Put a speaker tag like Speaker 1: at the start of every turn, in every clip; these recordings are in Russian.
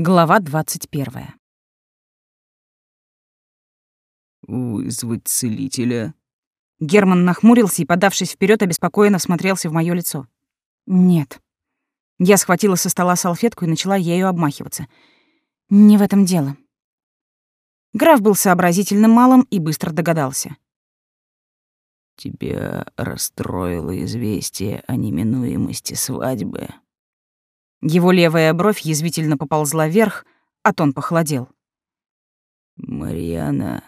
Speaker 1: Глава двадцать первая.
Speaker 2: «Вызвать целителя?»
Speaker 1: Герман нахмурился и, подавшись вперед, обеспокоенно смотрелся в мое лицо. «Нет». Я схватила со стола салфетку и начала ею обмахиваться. «Не в этом дело». Граф был сообразительным малым и быстро догадался.
Speaker 2: «Тебя расстроило известие о неминуемости свадьбы?»
Speaker 1: Его левая бровь язвительно поползла вверх, а тон похолодел.
Speaker 2: «Марьяна,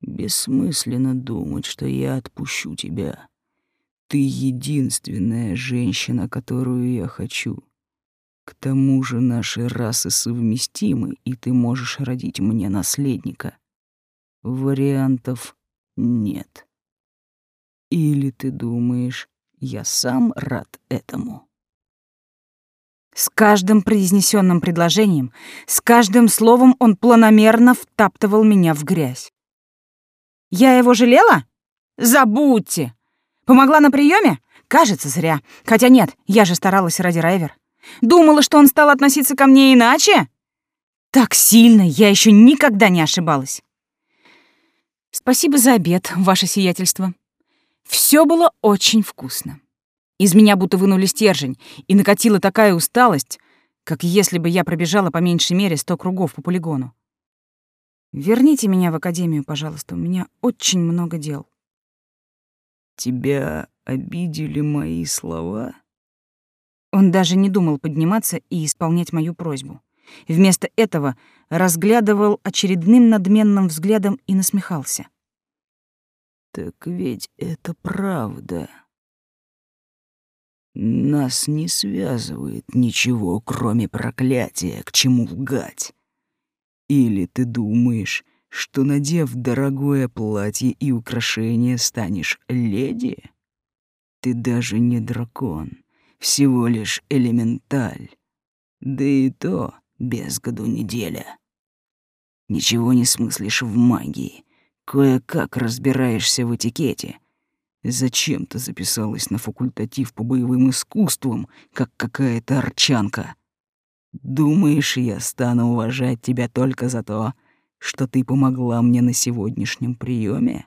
Speaker 2: бессмысленно думать, что я отпущу тебя. Ты единственная женщина, которую я хочу. К тому же наши расы совместимы, и ты можешь родить мне наследника. Вариантов нет. Или ты думаешь, я сам рад этому?»
Speaker 1: С каждым произнесенным предложением, с каждым словом он планомерно втаптывал меня в грязь. Я его жалела? Забудьте! Помогла на приеме? Кажется, зря. Хотя нет, я же старалась ради Райвер. Думала, что он стал относиться ко мне иначе? Так сильно я еще никогда не ошибалась. Спасибо за обед, ваше сиятельство. Все было очень вкусно. Из меня будто вынули стержень, и накатила такая усталость, как если бы я пробежала по меньшей мере сто кругов по полигону. Верните меня в академию, пожалуйста, у меня очень много дел.
Speaker 2: Тебя обидели мои слова?
Speaker 1: Он даже не думал подниматься и исполнять мою просьбу. Вместо этого разглядывал очередным надменным взглядом и насмехался.
Speaker 2: Так ведь это правда. Нас не связывает ничего, кроме проклятия, к чему лгать. Или ты думаешь, что, надев дорогое платье и украшения, станешь леди? Ты даже не дракон, всего лишь элементаль. Да и то без году неделя. Ничего не смыслишь в магии, кое-как разбираешься в этикете — Зачем ты записалась на факультатив по боевым искусствам, как какая-то арчанка? Думаешь, я стану уважать тебя только за то, что ты помогла мне на сегодняшнем приеме?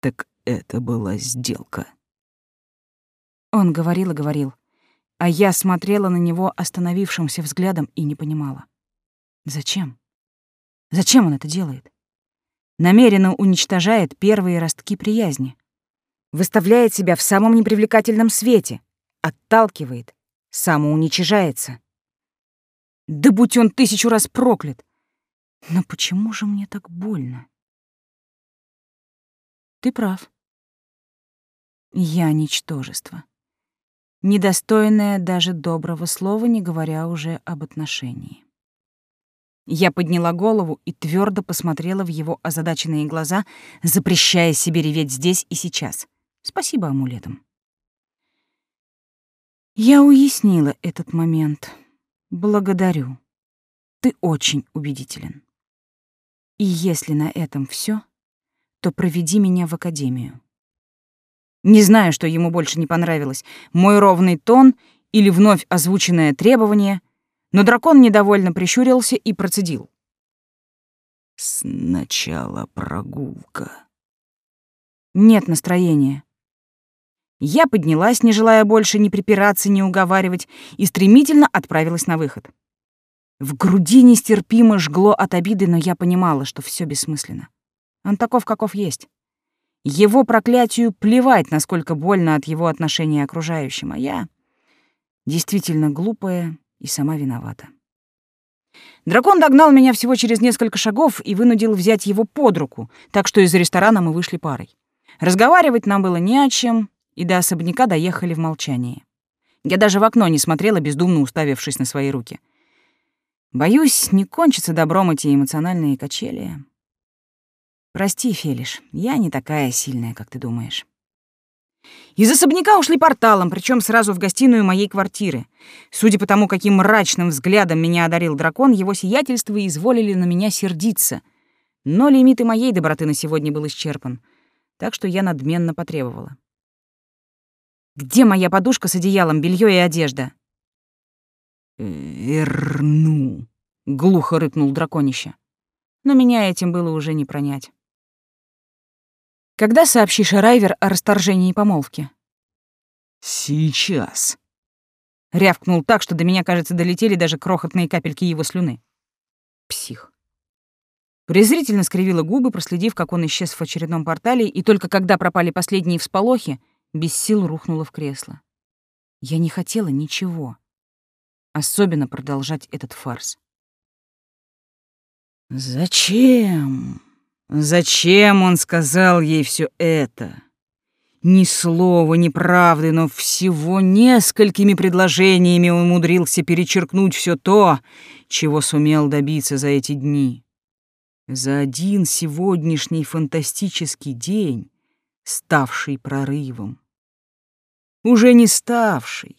Speaker 2: Так это была сделка.
Speaker 1: Он говорил и говорил, а я смотрела на него остановившимся взглядом и не понимала. Зачем? Зачем он это делает? Намеренно уничтожает первые ростки приязни. Выставляет себя в самом непривлекательном свете, отталкивает, самоуничижается. Да будь он тысячу раз проклят! Но почему же мне так больно? Ты прав. Я ничтожество. Недостойное даже доброго слова, не говоря уже об отношении. Я подняла голову и твердо посмотрела в его озадаченные глаза, запрещая себе реветь здесь и сейчас. Спасибо амулетам. Я уяснила этот момент. Благодарю. Ты очень убедителен. И если на этом все, то проведи меня в академию. Не знаю, что ему больше не понравилось, мой ровный тон или вновь озвученное требование — но дракон недовольно прищурился и процедил.
Speaker 2: «Сначала прогулка».
Speaker 1: «Нет настроения». Я поднялась, не желая больше ни припираться, ни уговаривать, и стремительно отправилась на выход. В груди нестерпимо жгло от обиды, но я понимала, что все бессмысленно. Он таков, каков есть. Его проклятию плевать, насколько больно от его отношения окружающим, а я действительно глупая и сама виновата. Дракон догнал меня всего через несколько шагов и вынудил взять его под руку, так что из ресторана мы вышли парой. Разговаривать нам было не о чем, и до особняка доехали в молчании. Я даже в окно не смотрела, бездумно уставившись на свои руки. Боюсь, не кончатся добром эти эмоциональные качели. Прости, Фелиш, я не такая сильная, как ты думаешь. Из особняка ушли порталом, причем сразу в гостиную моей квартиры. Судя по тому, каким мрачным взглядом меня одарил дракон, его сиятельство изволили на меня сердиться. Но лимит и моей доброты на сегодня был исчерпан, так что я надменно потребовала. «Где моя подушка с одеялом, белье и одежда?»
Speaker 2: верну», —
Speaker 1: глухо рыкнул драконище. Но меня этим было уже не пронять. «Когда сообщишь Райвер о расторжении помолвки?»
Speaker 2: «Сейчас», —
Speaker 1: рявкнул так, что до меня, кажется, долетели даже крохотные капельки его слюны. Псих. Презрительно скривила губы, проследив, как он исчез в очередном портале, и только когда пропали последние всполохи, без сил рухнула в кресло. Я не хотела ничего. Особенно продолжать этот фарс.
Speaker 2: Зачем? Зачем он сказал ей все это? Ни слова, ни правды, но всего несколькими предложениями он умудрился перечеркнуть все то, чего сумел добиться за эти дни. За один сегодняшний фантастический день, ставший прорывом. Уже не ставший.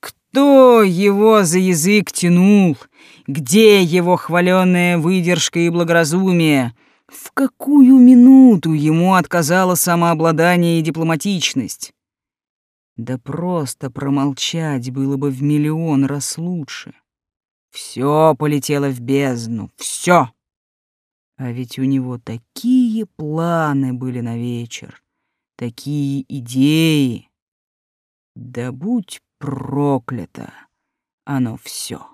Speaker 2: Кто его за язык тянул? Где его хваленная выдержка и благоразумие? В какую минуту ему отказало самообладание и дипломатичность? Да просто промолчать было бы в миллион раз лучше. Все полетело в бездну, все. А ведь у него такие планы были на вечер, такие идеи. Да будь проклято оно все.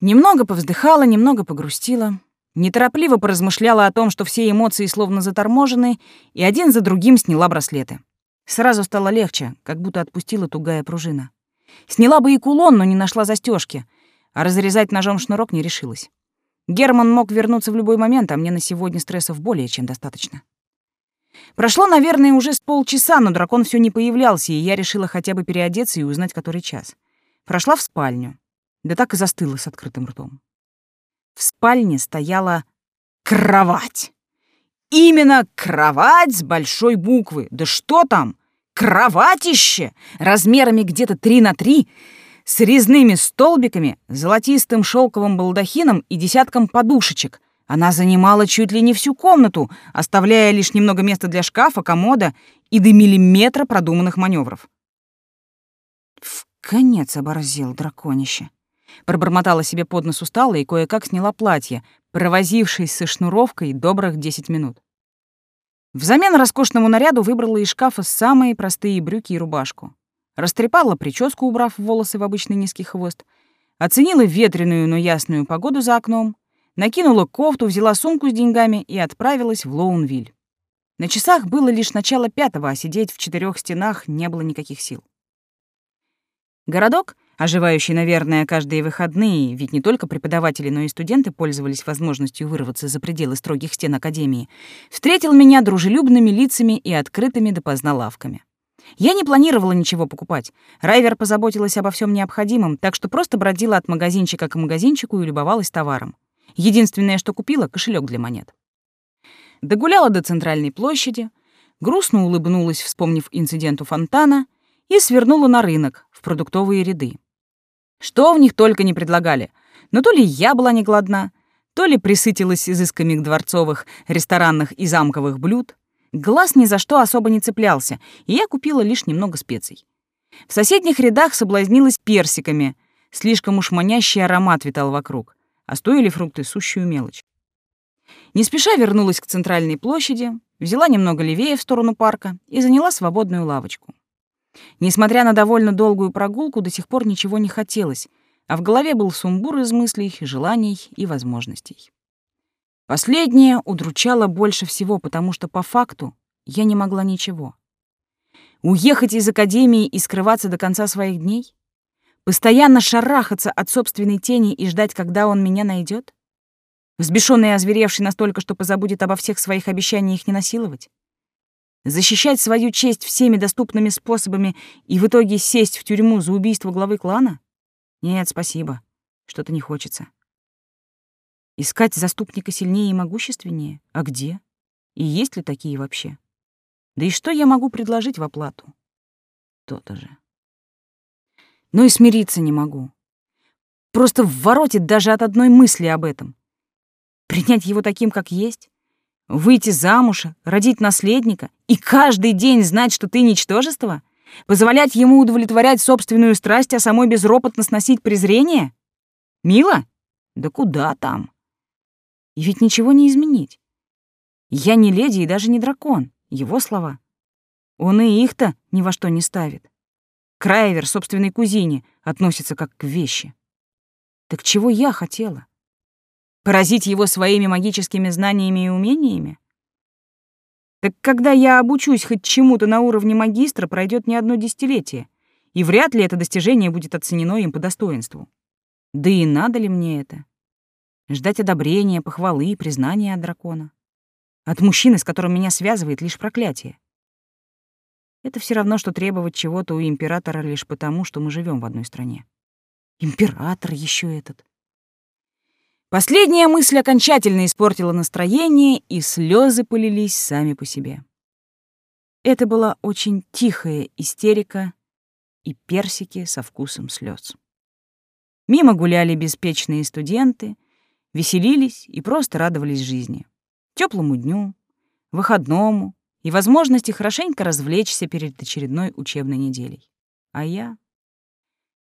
Speaker 1: Немного повздыхала, немного погрустила, неторопливо поразмышляла о том, что все эмоции словно заторможены, и один за другим сняла браслеты. Сразу стало легче, как будто отпустила тугая пружина. Сняла бы и кулон, но не нашла застежки, а разрезать ножом шнурок не решилась. Герман мог вернуться в любой момент, а мне на сегодня стрессов более чем достаточно. Прошло, наверное, уже с полчаса, но дракон все не появлялся, и я решила хотя бы переодеться и узнать, который час. Прошла в спальню. Да так и застыла с открытым ртом. В спальне стояла кровать. Именно кровать с большой буквы. Да что там? Кроватище! Размерами где-то три на три, с резными столбиками, золотистым шелковым балдахином и десятком подушечек. Она занимала чуть ли не всю комнату, оставляя лишь немного места для шкафа, комода и до миллиметра продуманных маневров. В конец оборзел драконище. Пробормотала себе под нос устала и кое-как сняла платье, провозившись со шнуровкой добрых десять минут. Взамен роскошному наряду выбрала из шкафа самые простые брюки и рубашку. Растрепала прическу, убрав волосы в обычный низкий хвост. Оценила ветреную, но ясную погоду за окном. Накинула кофту, взяла сумку с деньгами и отправилась в Лоунвиль. На часах было лишь начало пятого, а сидеть в четырех стенах не было никаких сил. Городок, оживающий, наверное, каждые выходные, ведь не только преподаватели, но и студенты пользовались возможностью вырваться за пределы строгих стен Академии, встретил меня дружелюбными лицами и открытыми допоздна лавками. Я не планировала ничего покупать. Райвер позаботилась обо всем необходимом, так что просто бродила от магазинчика к магазинчику и любовалась товаром. Единственное, что купила — кошелек для монет. Догуляла до центральной площади, грустно улыбнулась, вспомнив инцидент у фонтана, и свернула на рынок, в продуктовые ряды. Что в них только не предлагали. Но то ли я была не голодна, то ли присытилась изысками дворцовых, ресторанных и замковых блюд. Глаз ни за что особо не цеплялся, и я купила лишь немного специй. В соседних рядах соблазнилась персиками. Слишком уж манящий аромат витал вокруг, а стоили фрукты сущую мелочь. Не спеша вернулась к центральной площади, взяла немного левее в сторону парка и заняла свободную лавочку. Несмотря на довольно долгую прогулку, до сих пор ничего не хотелось, а в голове был сумбур из мыслей, желаний и возможностей. Последнее удручало больше всего, потому что по факту я не могла ничего. Уехать из академии и скрываться до конца своих дней? Постоянно шарахаться от собственной тени и ждать, когда он меня найдет? Взбешённый и озверевший настолько, что позабудет обо всех своих обещаниях не насиловать? Защищать свою честь всеми доступными способами и в итоге сесть в тюрьму за убийство главы клана? Нет, спасибо. Что-то не хочется. Искать заступника сильнее и могущественнее? А где? И есть ли такие вообще? Да и что я могу предложить в оплату? То-то же. Но и смириться не могу. Просто воротит даже от одной мысли об этом. Принять его таким, как есть? Выйти замуж, родить наследника и каждый день знать, что ты ничтожество? Позволять ему удовлетворять собственную страсть, а самой безропотно сносить презрение? Мило? Да куда там? И ведь ничего не изменить. Я не леди и даже не дракон. Его слова. Он и их-то ни во что не ставит. Крайвер собственной кузине относится как к вещи. Так чего я хотела? Поразить его своими магическими знаниями и умениями? Так когда я обучусь хоть чему-то на уровне магистра, пройдет не одно десятилетие, и вряд ли это достижение будет оценено им по достоинству. Да и надо ли мне это? Ждать одобрения, похвалы и признания от дракона? От мужчины, с которым меня связывает лишь проклятие. Это все равно, что требовать чего-то у императора лишь потому, что мы живем в одной стране. Император еще этот. Последняя мысль окончательно испортила настроение, и слезы полились сами по себе. Это была очень тихая истерика и персики со вкусом слез. Мимо гуляли беспечные студенты, веселились и просто радовались жизни. Теплому дню, выходному и возможности хорошенько развлечься перед очередной учебной неделей. А я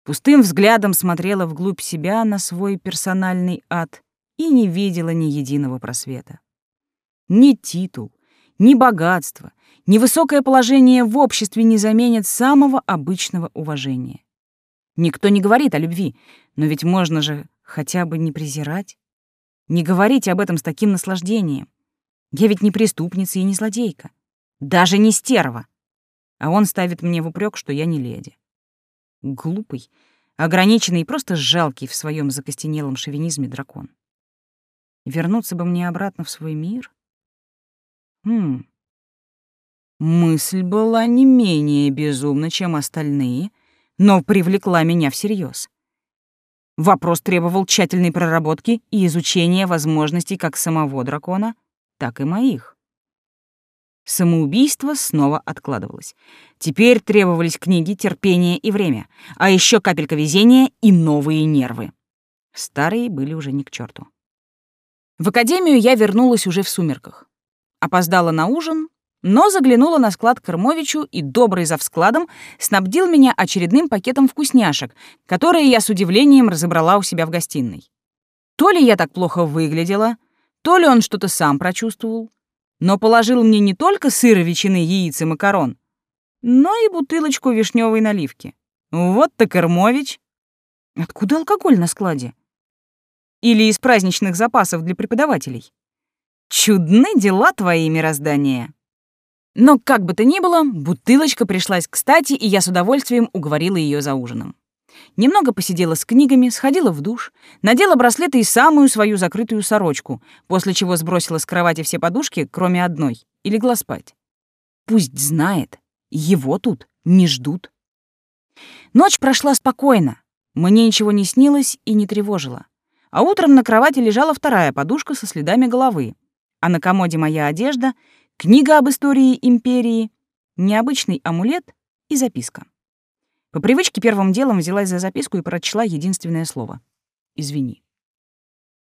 Speaker 1: пустым взглядом смотрела вглубь себя на свой персональный ад и не видела ни единого просвета. Ни титул, ни богатство, ни высокое положение в обществе не заменят самого обычного уважения. Никто не говорит о любви, но ведь можно же хотя бы не презирать. Не говорить об этом с таким наслаждением. Я ведь не преступница и не злодейка. Даже не стерва. А он ставит мне в упрек, что я не леди. Глупый, ограниченный и просто жалкий в своем закостенелом шовинизме дракон. Вернуться бы мне обратно в свой мир? Хм. Мысль была не менее безумна, чем остальные, но привлекла меня всерьез. Вопрос требовал тщательной проработки и изучения возможностей как самого дракона, так и моих. Самоубийство снова откладывалось. Теперь требовались книги, терпение и время, а еще капелька везения и новые нервы. Старые были уже не к черту. В академию я вернулась уже в сумерках. Опоздала на ужин, но заглянула на склад Кормовичу и, добрый за вскладом, снабдил меня очередным пакетом вкусняшек, которые я с удивлением разобрала у себя в гостиной. То ли я так плохо выглядела, то ли он что-то сам прочувствовал, но положил мне не только сыр, ветчины, яиц и макарон, но и бутылочку вишневой наливки. Вот так Кормович. Откуда алкоголь на складе? Или из праздничных запасов для преподавателей? Чудны дела твои, мироздания. Но как бы то ни было, бутылочка пришлась кстати, и я с удовольствием уговорила ее за ужином. Немного посидела с книгами, сходила в душ, надела браслеты и самую свою закрытую сорочку, после чего сбросила с кровати все подушки, кроме одной, и легла спать. Пусть знает, его тут не ждут. Ночь прошла спокойно, мне ничего не снилось и не тревожило. А утром на кровати лежала вторая подушка со следами головы, а на комоде моя одежда, книга об истории империи, необычный амулет и записка. По привычке первым делом взялась за записку и прочла единственное слово. «Извини».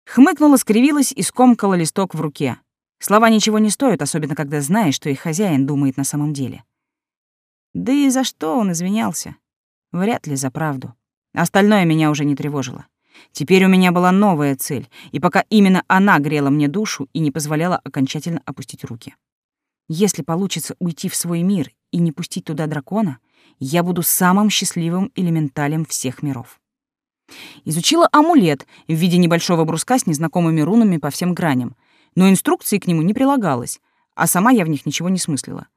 Speaker 1: Хмыкнула, скривилась и скомкала листок в руке. Слова ничего не стоят, особенно когда знаешь, что их хозяин думает на самом деле. Да и за что он извинялся? Вряд ли за правду. Остальное меня уже не тревожило. Теперь у меня была новая цель, и пока именно она грела мне душу и не позволяла окончательно опустить руки. Если получится уйти в свой мир и не пустить туда дракона, я буду самым счастливым элементалем всех миров. Изучила амулет в виде небольшого бруска с незнакомыми рунами по всем граням, но инструкции к нему не прилагалось, а сама я в них ничего не смыслила.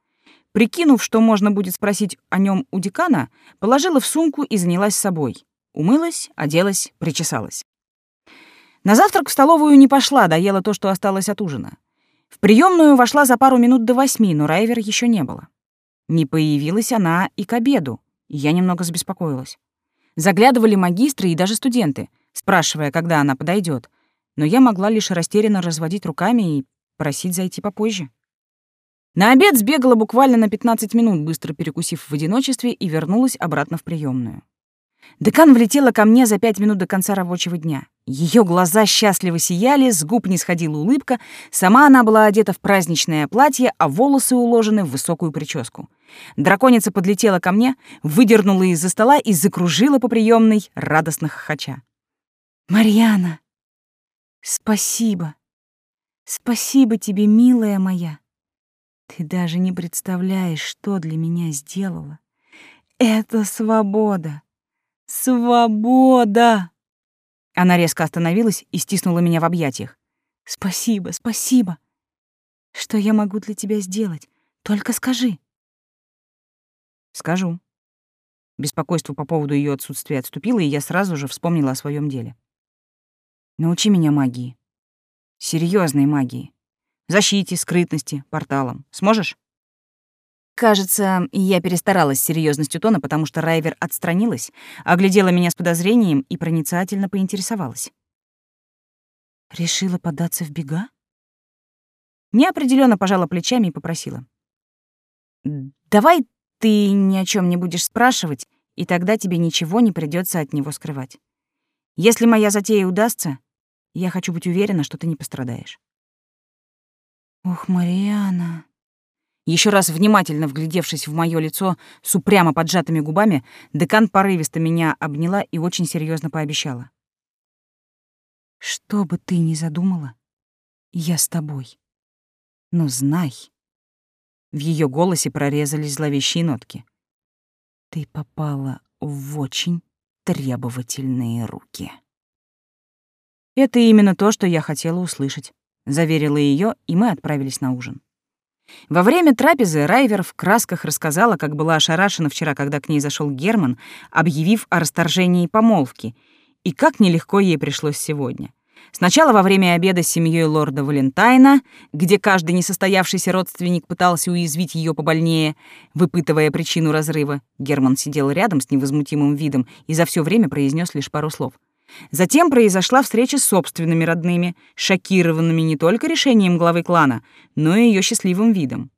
Speaker 1: Прикинув, что можно будет спросить о нем у декана, положила в сумку и занялась собой. Умылась, оделась, причесалась. На завтрак в столовую не пошла, доела то, что осталось от ужина. В приемную вошла за пару минут до восьми, но Райвер еще не было. Не появилась она и к обеду, я немного забеспокоилась. Заглядывали магистры и даже студенты, спрашивая, когда она подойдет, но я могла лишь растерянно разводить руками и просить зайти попозже. На обед сбегала буквально на 15 минут, быстро перекусив в одиночестве, и вернулась обратно в приемную. Декан влетела ко мне за пять минут до конца рабочего дня. Ее глаза счастливо сияли, с губ не сходила улыбка, сама она была одета в праздничное платье, а волосы уложены в высокую прическу — Драконица подлетела ко мне, выдернула из-за стола и закружила по приемной, радостно хохоча. «Марьяна, спасибо! Спасибо тебе, милая моя! Ты даже не представляешь, что для меня сделала. Это свобода! Свобода!» Она резко остановилась и стиснула меня в объятиях. «Спасибо, спасибо! Что я могу для тебя сделать? Только скажи!» «Скажу». Беспокойство по поводу ее отсутствия отступило, и я сразу же вспомнила о своем деле. «Научи меня магии. серьезной магии. Защите, скрытности, порталам. Сможешь?» Кажется, я перестаралась с серьезностью тона, потому что Райвер отстранилась, оглядела меня с подозрением и проницательно поинтересовалась. «Решила податься в бега?» Неопределенно пожала плечами и попросила. «Давай ты ни о чем не будешь спрашивать, и тогда тебе ничего не придется от него скрывать. Если моя затея удастся, я хочу быть уверена, что ты не пострадаешь». «Ох, Мариана...» Еще раз внимательно вглядевшись в мое лицо с упрямо поджатыми губами, декан порывисто меня обняла и очень серьезно пообещала. «Что бы ты ни задумала, я с тобой. Но знай...» В ее голосе прорезались зловещие нотки. «Ты попала в очень требовательные руки». «Это именно то, что я хотела услышать», — заверила ее, и мы отправились на ужин. Во время трапезы Райвер в красках рассказала, как была ошарашена вчера, когда к ней зашел Герман, объявив о расторжении помолвки, и как нелегко ей пришлось сегодня. Сначала во время обеда с семьей лорда Валентайна, где каждый несостоявшийся родственник пытался уязвить ее побольнее, выпытывая причину разрыва, Герман сидел рядом с невозмутимым видом и за все время произнес лишь пару слов. Затем произошла встреча с собственными родными, шокированными не только решением главы клана, но и ее счастливым видом.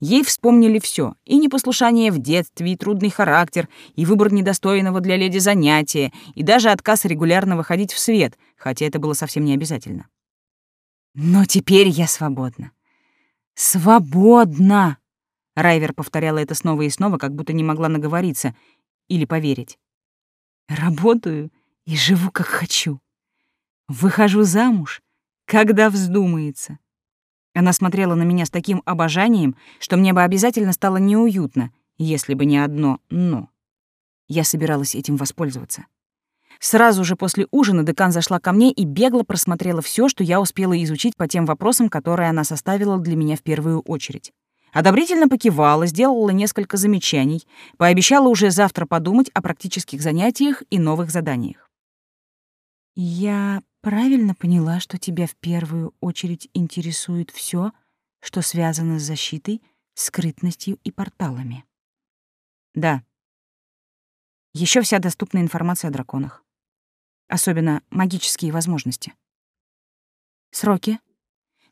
Speaker 1: Ей вспомнили все: и непослушание в детстве, и трудный характер, и выбор недостойного для леди занятия, и даже отказ регулярно выходить в свет, хотя это было совсем не обязательно. «Но теперь я свободна. Свободна!» Райвер повторяла это снова и снова, как будто не могла наговориться или поверить. «Работаю и живу, как хочу. Выхожу замуж, когда вздумается. Она смотрела на меня с таким обожанием, что мне бы обязательно стало неуютно, если бы не одно «но». Я собиралась этим воспользоваться. Сразу же после ужина декан зашла ко мне и бегло просмотрела все, что я успела изучить по тем вопросам, которые она составила для меня в первую очередь. Одобрительно покивала, сделала несколько замечаний, пообещала уже завтра подумать о практических занятиях и новых заданиях. Я правильно поняла, что тебя в первую очередь интересует все, что связано с защитой, скрытностью и порталами. Да. Еще вся доступная информация о драконах. Особенно магические возможности. Сроки.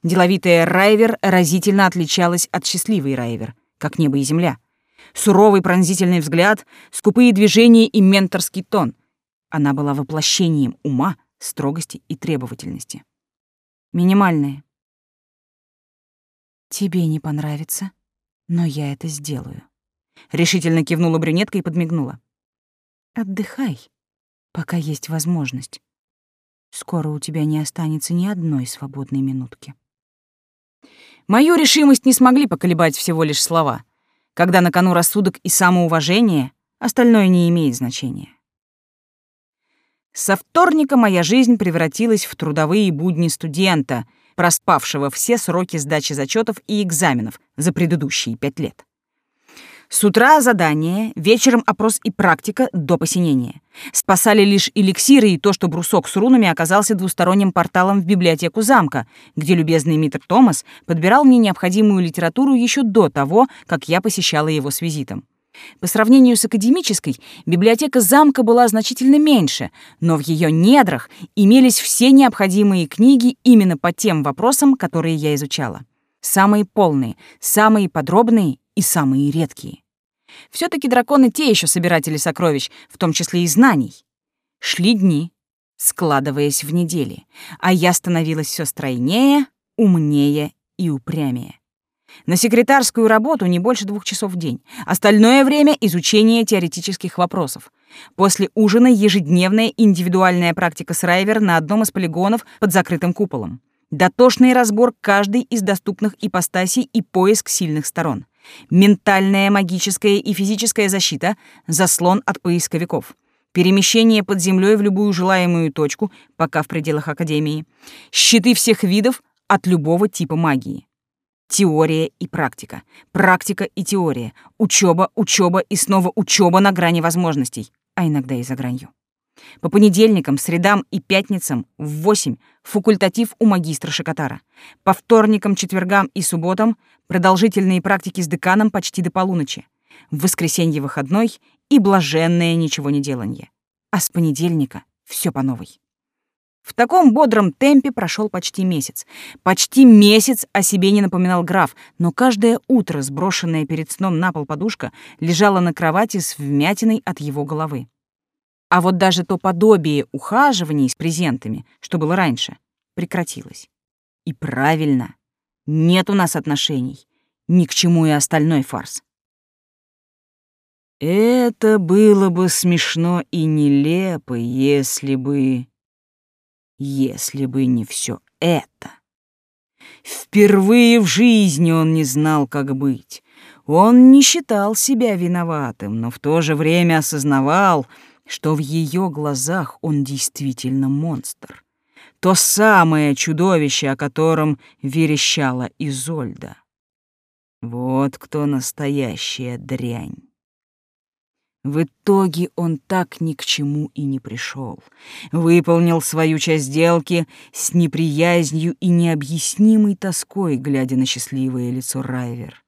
Speaker 1: Деловитая Райвер разительно отличалась от счастливой Райвер, как небо и земля. Суровый пронзительный взгляд, скупые движения и менторский тон — она была воплощением ума, строгости и требовательности. Минимальные. «Тебе не понравится, но я это сделаю», — решительно кивнула брюнетка и подмигнула. «Отдыхай, пока есть возможность. Скоро у тебя не останется ни одной свободной минутки». Мою решимость не смогли поколебать всего лишь слова. Когда на кону рассудок и самоуважение, остальное не имеет значения. Со вторника моя жизнь превратилась в трудовые будни студента, проспавшего все сроки сдачи зачетов и экзаменов за предыдущие пять лет. С утра задание, вечером опрос и практика до посинения. Спасали лишь эликсиры и то, что брусок с рунами оказался двусторонним порталом в библиотеку замка, где любезный Митр Томас подбирал мне необходимую литературу еще до того, как я посещала его с визитом. По сравнению с академической, библиотека замка была значительно меньше, но в ее недрах имелись все необходимые книги именно по тем вопросам, которые я изучала. Самые полные, самые подробные и самые редкие. все таки драконы те еще собиратели сокровищ, в том числе и знаний. Шли дни, складываясь в недели, а я становилась все стройнее, умнее и упрямее. На секретарскую работу не больше двух часов в день. Остальное время — изучение теоретических вопросов. После ужина ежедневная индивидуальная практика с Райвер на одном из полигонов под закрытым куполом. Дотошный разбор каждой из доступных ипостасей и поиск сильных сторон. Ментальная, магическая и физическая защита — заслон от поисковиков. Перемещение под землей в любую желаемую точку, пока в пределах Академии. Щиты всех видов от любого типа магии. Теория и практика. Практика и теория. Учеба, учеба и снова учеба на грани возможностей, а иногда и за гранью. По понедельникам, средам и пятницам в 8 факультатив у магистра Шикотара. По вторникам, четвергам и субботам продолжительные практики с деканом почти до полуночи. В воскресенье выходной и блаженное ничего не деланье. А с понедельника все по новой. В таком бодром темпе прошел почти месяц. Почти месяц о себе не напоминал граф, но каждое утро сброшенная перед сном на пол подушка лежала на кровати с вмятиной от его головы. А вот даже то подобие ухаживаний с презентами, что было раньше, прекратилось. И правильно. Нет у нас отношений. Ни к чему и остальной фарс. Это было бы смешно и нелепо, если бы... Если бы не все это. Впервые в жизни он не знал, как быть. Он не считал себя виноватым, но в то же время осознавал, что в ее глазах он действительно монстр. То самое чудовище, о котором верещала Изольда. Вот кто настоящая дрянь. В итоге он так ни к чему и не пришел. Выполнил свою часть сделки с неприязнью и необъяснимой тоской, глядя на счастливое лицо Райвер.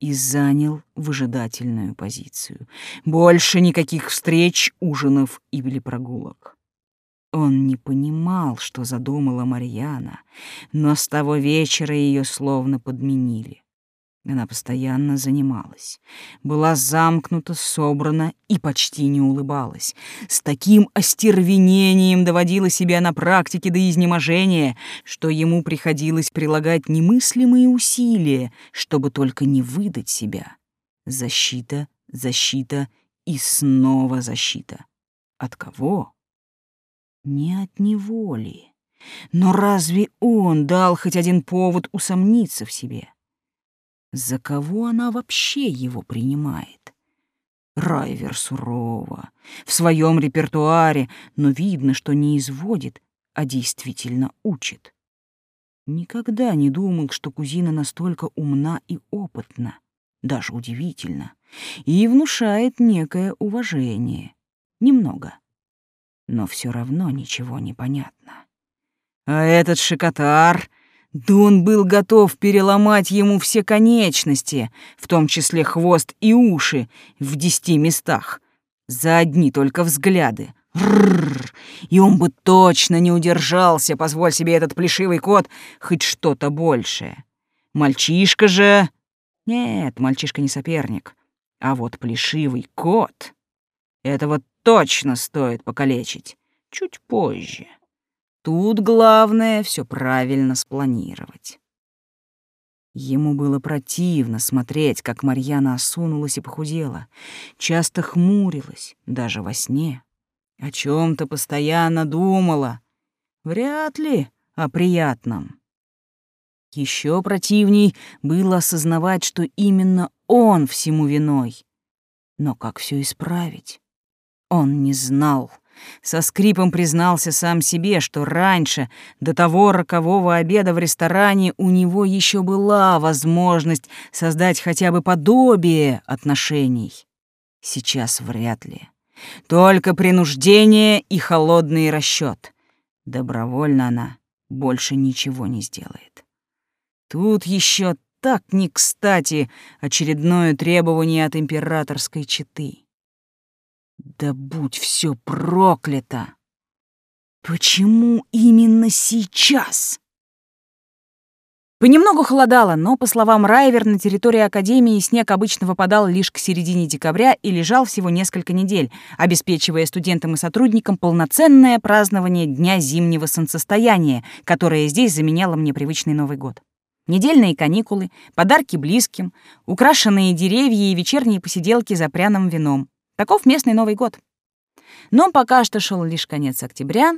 Speaker 1: И занял выжидательную позицию. Больше никаких встреч, ужинов или прогулок. Он не понимал, что задумала Марьяна, но с того вечера ее словно подменили. Она постоянно занималась, была замкнута, собрана и почти не улыбалась. С таким остервенением доводила себя на практике до изнеможения, что ему приходилось прилагать немыслимые усилия, чтобы только не выдать себя. Защита, защита и снова защита. От кого? Не от него ли? Но разве он дал хоть один повод усомниться в себе? За кого она вообще его принимает? Райвер сурова, в своем репертуаре, но видно, что не изводит, а действительно учит. Никогда не думал, что кузина настолько умна и опытна, даже удивительно, и внушает некое уважение. Немного. Но все равно ничего не понятно. А этот шикотар да он был готов переломать ему все конечности, в том числе хвост и уши, в десяти местах, за одни только взгляды. Рррр, и он бы точно не удержался, позволь себе этот плешивый кот хоть что-то большее. Мальчишка же... Нет, мальчишка не соперник. А вот плешивый кот... Этого точно стоит покалечить. Чуть позже. Тут главное все правильно спланировать. Ему было противно смотреть, как Марьяна осунулась и похудела, часто хмурилась, даже во сне. О чем то постоянно думала. Вряд ли о приятном. Еще противней было осознавать, что именно он всему виной. Но как все исправить? Он не знал. Со скрипом признался сам себе, что раньше, до того рокового обеда в ресторане, у него еще была возможность создать хотя бы подобие отношений. Сейчас вряд ли. Только принуждение и холодный расчет. Добровольно она больше ничего не сделает. Тут еще так не кстати очередное требование от императорской четы. Да будь все проклято! Почему именно сейчас? Понемногу холодало, но, по словам Райвер, на территории Академии снег обычно выпадал лишь к середине декабря и лежал всего несколько недель, обеспечивая студентам и сотрудникам полноценное празднование Дня зимнего солнцестояния, которое здесь заменяло мне привычный Новый год. Недельные каникулы, подарки близким, украшенные деревья и вечерние посиделки за пряным вином. Таков местный Новый год. Но пока что шел лишь конец октября,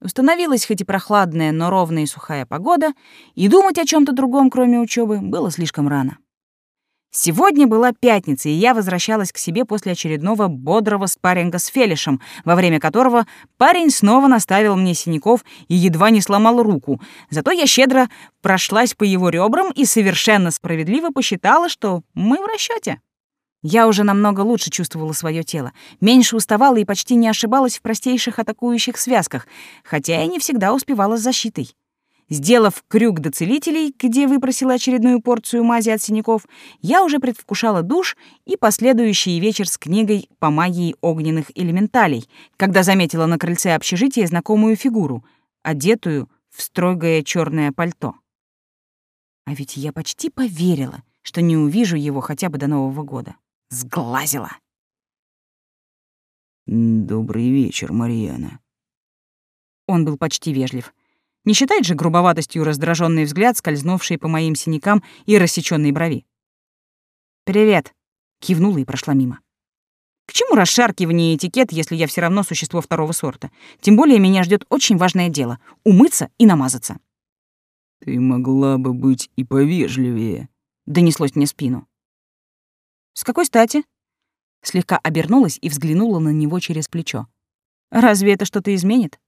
Speaker 1: установилась хоть и прохладная, но ровная и сухая погода, и думать о чем то другом, кроме учебы, было слишком рано. Сегодня была пятница, и я возвращалась к себе после очередного бодрого спарринга с Фелишем, во время которого парень снова наставил мне синяков и едва не сломал руку. Зато я щедро прошлась по его ребрам и совершенно справедливо посчитала, что мы в расчете. Я уже намного лучше чувствовала свое тело, меньше уставала и почти не ошибалась в простейших атакующих связках, хотя и не всегда успевала с защитой. Сделав крюк до целителей, где выпросила очередную порцию мази от синяков, я уже предвкушала душ и последующий вечер с книгой по магии огненных элементалей, когда заметила на крыльце общежития знакомую фигуру, одетую в строгое черное пальто. А ведь я почти поверила, что не увижу его хотя бы до Нового года. Сглазила.
Speaker 2: «Добрый вечер, Марьяна».
Speaker 1: Он был почти вежлив. Не считает же грубоватостью раздраженный взгляд, скользнувший по моим синякам и рассечённой брови. «Привет», — кивнула и прошла мимо. К чему расшаркивание этикет, если я все равно существо второго сорта? Тем более меня ждет очень важное дело — умыться и намазаться.
Speaker 2: «Ты могла бы быть и повежливее», —
Speaker 1: донеслось мне спину. «С какой стати?» Слегка обернулась и взглянула на него через плечо. «Разве это что-то изменит?»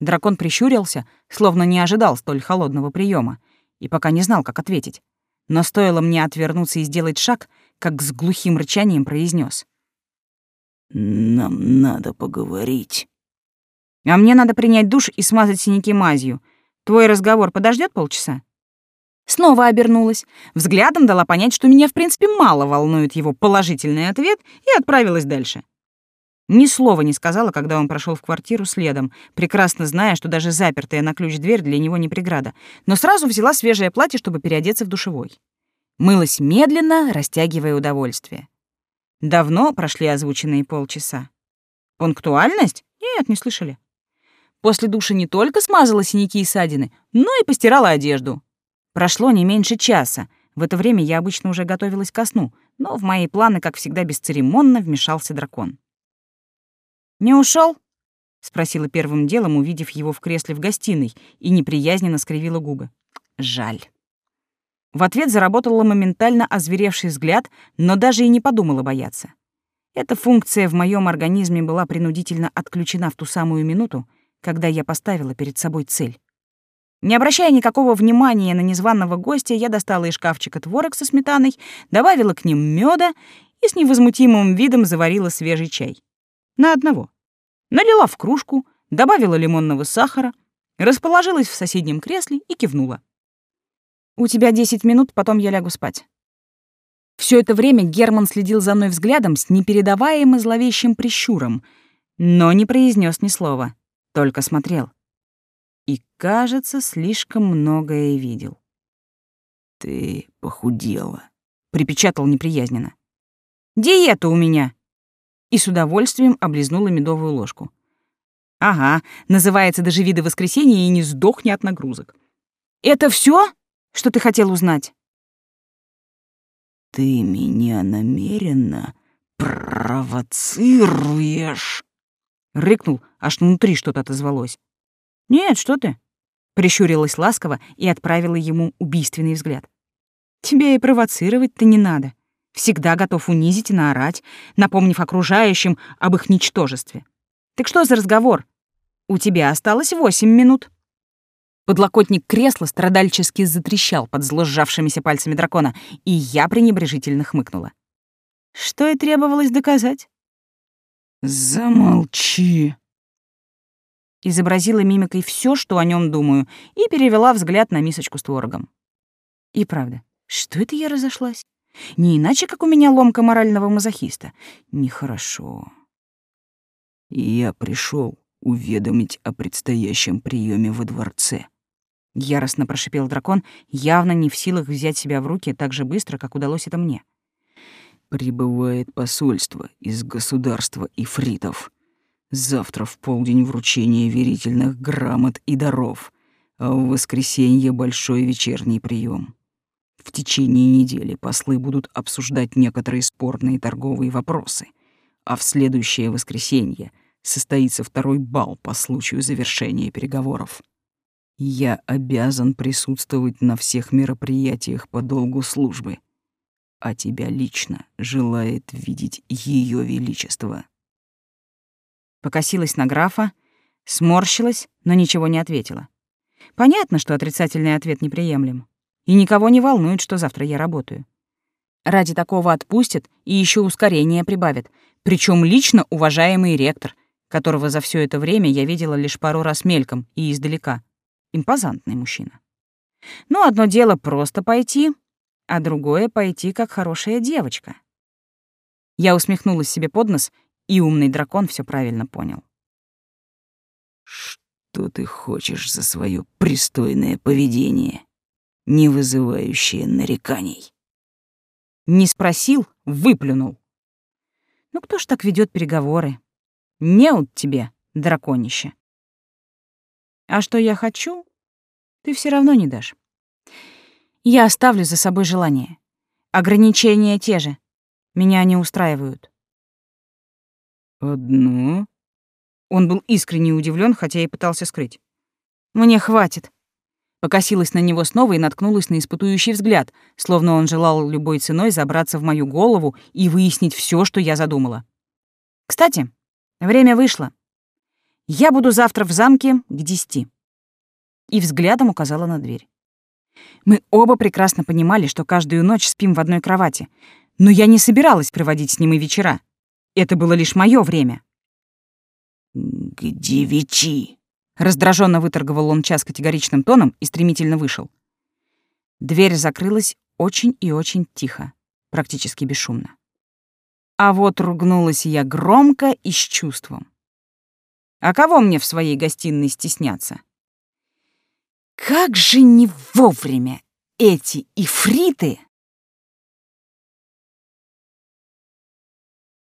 Speaker 1: Дракон прищурился, словно не ожидал столь холодного приема, и пока не знал, как ответить. Но стоило мне отвернуться и сделать шаг, как с глухим рычанием произнес:
Speaker 2: «Нам надо поговорить».
Speaker 1: «А мне надо принять душ и смазать синяки мазью. Твой разговор подождет полчаса?» Снова обернулась, взглядом дала понять, что меня, в принципе, мало волнует его положительный ответ, и отправилась дальше. Ни слова не сказала, когда он прошел в квартиру следом, прекрасно зная, что даже запертая на ключ дверь для него не преграда, но сразу взяла свежее платье, чтобы переодеться в душевой. Мылась медленно, растягивая удовольствие. Давно прошли озвученные полчаса. Пунктуальность? Нет, не слышали. После душа не только смазала синяки и ссадины, но и постирала одежду. Прошло не меньше часа. В это время я обычно уже готовилась ко сну, но в мои планы, как всегда, бесцеремонно вмешался дракон. «Не ушел? спросила первым делом, увидев его в кресле в гостиной, и неприязненно скривила губы. «Жаль». В ответ заработала моментально озверевший взгляд, но даже и не подумала бояться. Эта функция в моем организме была принудительно отключена в ту самую минуту, когда я поставила перед собой цель. Не обращая никакого внимания на незваного гостя, я достала из шкафчика творог со сметаной, добавила к ним меда и с невозмутимым видом заварила свежий чай. На одного. Налила в кружку, добавила лимонного сахара, расположилась в соседнем кресле и кивнула. «У тебя десять минут, потом я лягу спать». Все это время Герман следил за мной взглядом с непередаваемо зловещим прищуром, но не произнес ни слова, только смотрел. Кажется, слишком многое видел.
Speaker 2: «Ты похудела», —
Speaker 1: припечатал неприязненно. «Диета у меня», и с удовольствием облизнула медовую ложку. Ага, называется «Доживи до воскресенья и не сдохни от нагрузок». Это все, что ты хотел узнать?
Speaker 2: Ты меня намеренно провоцируешь.
Speaker 1: Рыкнул, аж внутри что-то отозвалось. Нет, что ты? Прищурилась ласково и отправила ему убийственный взгляд. Тебе и провоцировать-то не надо всегда готов унизить и наорать, напомнив окружающим об их ничтожестве. Так что за разговор? У тебя осталось восемь минут. Подлокотник кресла страдальчески затрещал под зло сжавшимися пальцами дракона, и я пренебрежительно хмыкнула. Что и требовалось доказать?
Speaker 2: «Замолчи!»
Speaker 1: Изобразила мимикой все, что о нем думаю, и перевела взгляд на мисочку с творогом. И правда, что это я разошлась? Не иначе, как у меня ломка морального мазохиста. Нехорошо.
Speaker 2: Я пришел уведомить о предстоящем приеме во дворце.
Speaker 1: Яростно прошипел дракон, явно не в силах взять себя в руки так же быстро, как удалось это мне.
Speaker 2: Прибывает посольство из государства Ифритов. Завтра в полдень вручение верительных грамот и даров, а в воскресенье большой вечерний прием. В течение недели послы будут обсуждать некоторые спорные торговые вопросы, а в следующее воскресенье состоится второй бал по случаю завершения переговоров. Я обязан присутствовать на всех мероприятиях по долгу службы, а тебя лично желает видеть Ее Величество.
Speaker 1: Покосилась на графа, сморщилась, но ничего не ответила. Понятно, что отрицательный ответ неприемлем. И никого не волнует, что завтра я работаю. Ради такого отпустят и еще ускорение прибавят. Причем лично уважаемый ректор, которого за все это время я видела лишь пару раз мельком и издалека. Импозантный мужчина. Ну, одно дело просто пойти, а другое — пойти как хорошая девочка. Я усмехнулась себе под нос, и умный дракон все правильно понял.
Speaker 2: «Что ты хочешь за свое пристойное поведение, не вызывающее нареканий?»
Speaker 1: Не спросил, выплюнул. Ну кто ж так ведет переговоры? Неуд тебе, драконище. А что я хочу, ты все равно не дашь. Я оставлю за собой желание. Ограничения те же. Меня не устраивают.
Speaker 2: Одно?
Speaker 1: Он был искренне удивлен, хотя и пытался скрыть. Мне хватит. Покосилась на него снова и наткнулась на испытующий взгляд, словно он желал любой ценой забраться в мою голову и выяснить все, что я задумала. Кстати, Время вышло. Я буду завтра в замке к десяти. И взглядом указала на дверь. Мы оба прекрасно понимали, что каждую ночь спим в одной кровати, но я не собиралась проводить с ним и вечера. Это было лишь мое время.
Speaker 2: «К девяти», —
Speaker 1: раздраженно выторговал он час категоричным тоном и стремительно вышел. Дверь закрылась очень и очень тихо, практически бесшумно. А вот ругнулась я громко и с чувством. А кого мне в своей гостиной стесняться? Как же не вовремя эти ифриты